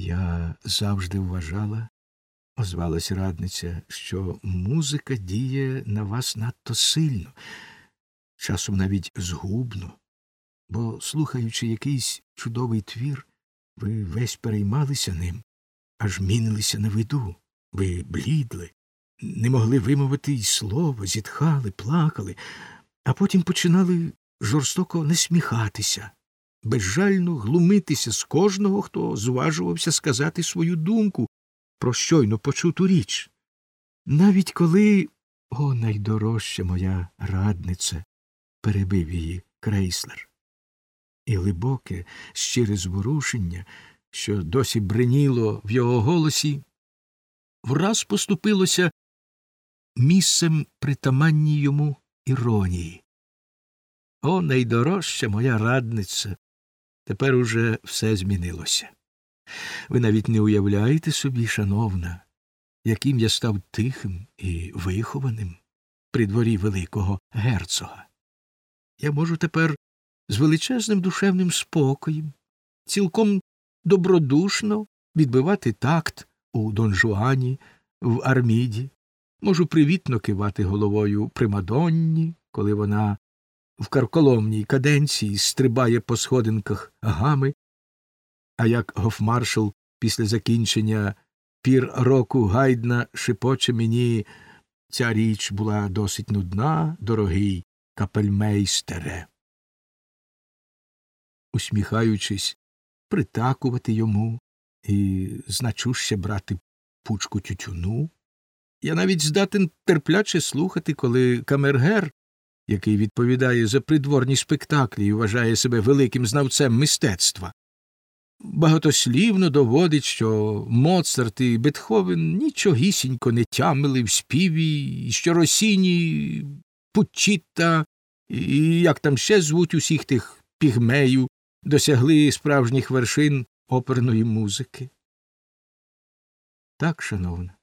Я завжди вважала, озвалась радниця, що музика діє на вас надто сильно, часом навіть згубно, бо, слухаючи якийсь чудовий твір, ви весь переймалися ним, аж мінилися на виду, ви блідли, не могли вимовити й слова, зітхали, плакали, а потім починали жорстоко насміхатися, безжально глумитися з кожного, хто зважувався сказати свою думку про щойно почуту річ. Навіть коли, о, найдорожча моя радниця, перебив її крейслер. І глибоке, щире зворушення, що досі бриніло в його голосі, враз поступилося місцем притаманній йому іронії. О, найдорожча моя радниця. Тепер уже все змінилося. Ви навіть не уявляєте собі, шановна, яким я став тихим і вихованим при дворі великого герцога. Я можу тепер з величезним душевним спокоєм, цілком добродушно відбивати такт у донжуані, в арміді, можу привітно кивати головою примадонні, коли вона в карколомній каденції стрибає по сходинках гами, а як гофмаршал після закінчення пір року гайдна шепоче мені ця річ була досить нудна, дорогий капельмейстере. Усміхаючись, притакувати йому і значуще брати пучку тютюну. Я навіть здатен терпляче слухати, коли камергер, який відповідає за придворні спектаклі і вважає себе великим знавцем мистецтва, багатослівно доводить, що Моцарт і Бетховен нічогісінько не тямили в співі, що Росіні, Пуччіта і як там ще звуть усіх тих пігмею, досягли справжніх вершин оперної музики. Так, шановна,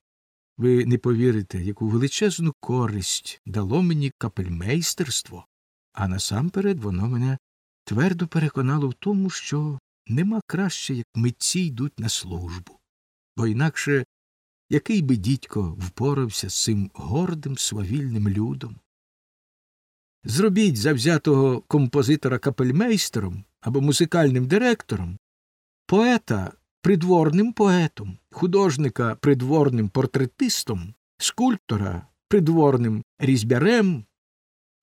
ви не повірите, яку величезну користь дало мені капельмейстерство, а насамперед воно мене твердо переконало в тому, що нема краще, як митці йдуть на службу, бо інакше який би дідько впорався з цим гордим свавільним людом. Зробіть завзятого композитора капельмейстером або музикальним директором, поета придворним поетом, художника придворним портретистом, скульптора придворним різьбярем,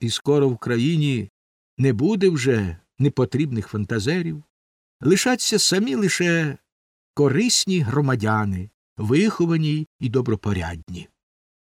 і скоро в країні не буде вже непотрібних фантазерів, лишаться самі лише корисні громадяни, виховані і добропорядні.